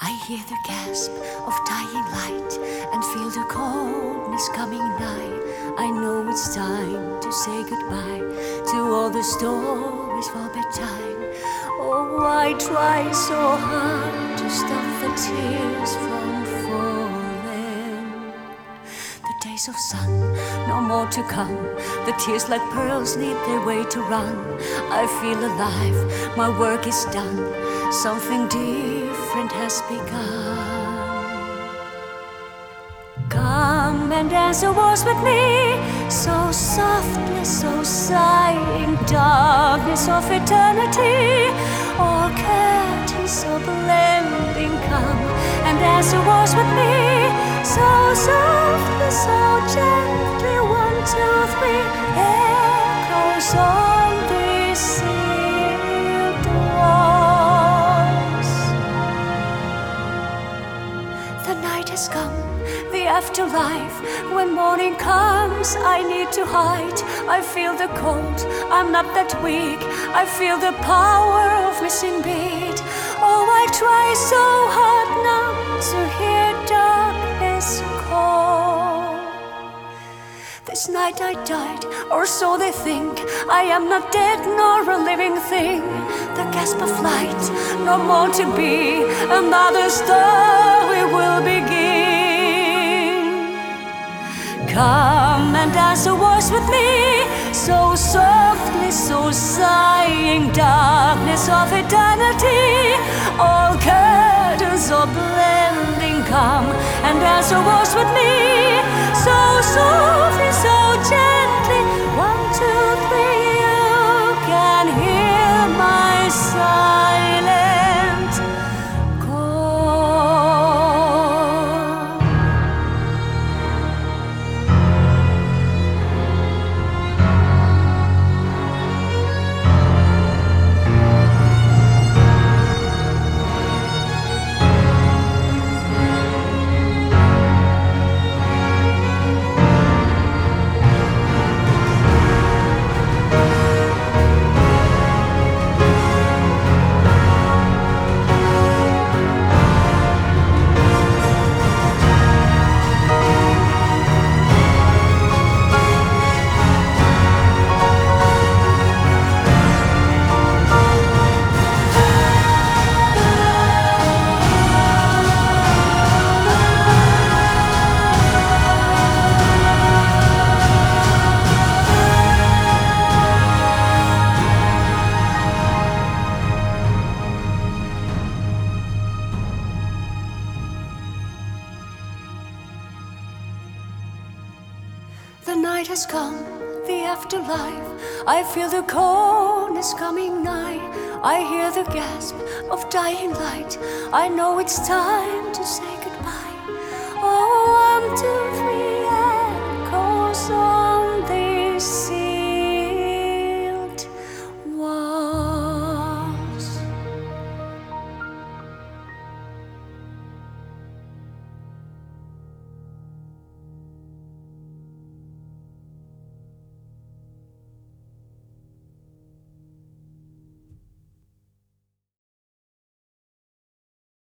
I hear the gasp of dying light and feel the coldness coming nigh. I know it's time to say goodbye to all the stories for bedtime. Oh, I try so hard to stop the tears from falling. The days of sun, no more to come. The tears like pearls need their way to run. I feel alive, my work is done. Something different has begun. Come and dance a waltz with me, so softly, so sighing, darkness of eternity. All curtains are blending. Come and dance a waltz with me, so softly, so gently. One, two, three, echoes on afterlife. When morning comes, I need to hide. I feel the cold, I'm not that weak. I feel the power of missing beat. Oh, I try so hard not to hear darkness call. This night I died, or so they think. I am not dead nor a living thing. The gasp of light, no more to be. Another story will begin. Come and dance a waltz with me, so softly, so sighing, darkness of eternity. All curtains are blending. Come and dance a waltz with me, so softly, The night has come, the afterlife. I feel the coldness coming nigh. I hear the gasp of dying light. I know it's time to say goodbye. Oh, three, echoes on